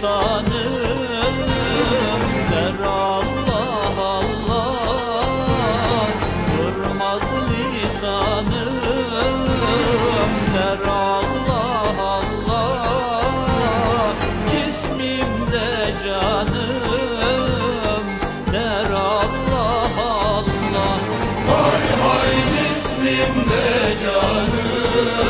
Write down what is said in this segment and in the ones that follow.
insanım. Der Allah Allah Durmaz lisanım. Der Allah Allah Cismimde canım. Der Allah Allah. Hay hay cismimde canım.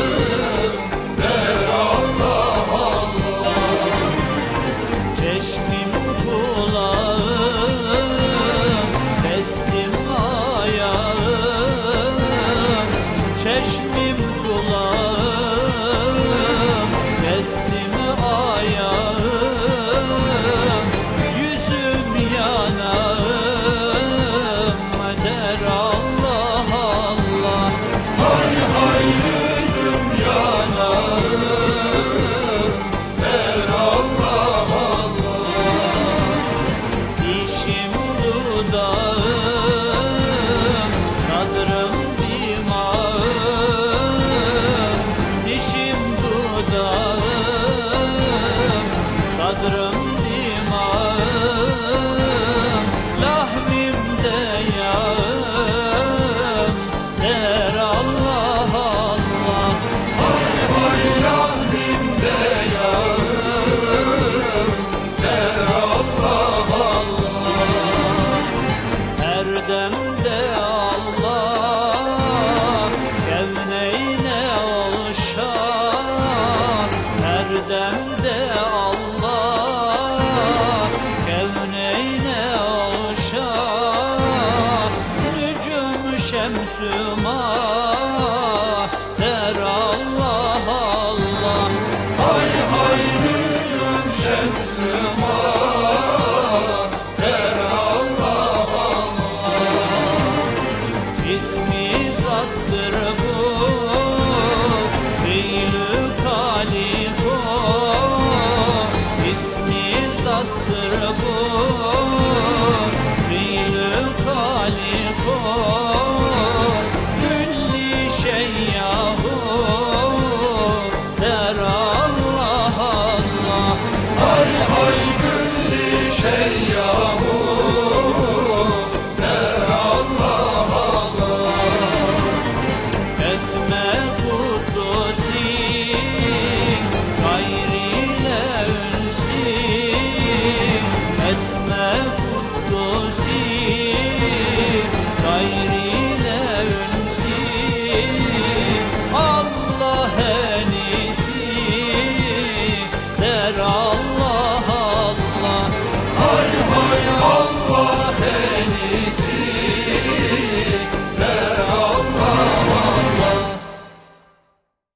Holy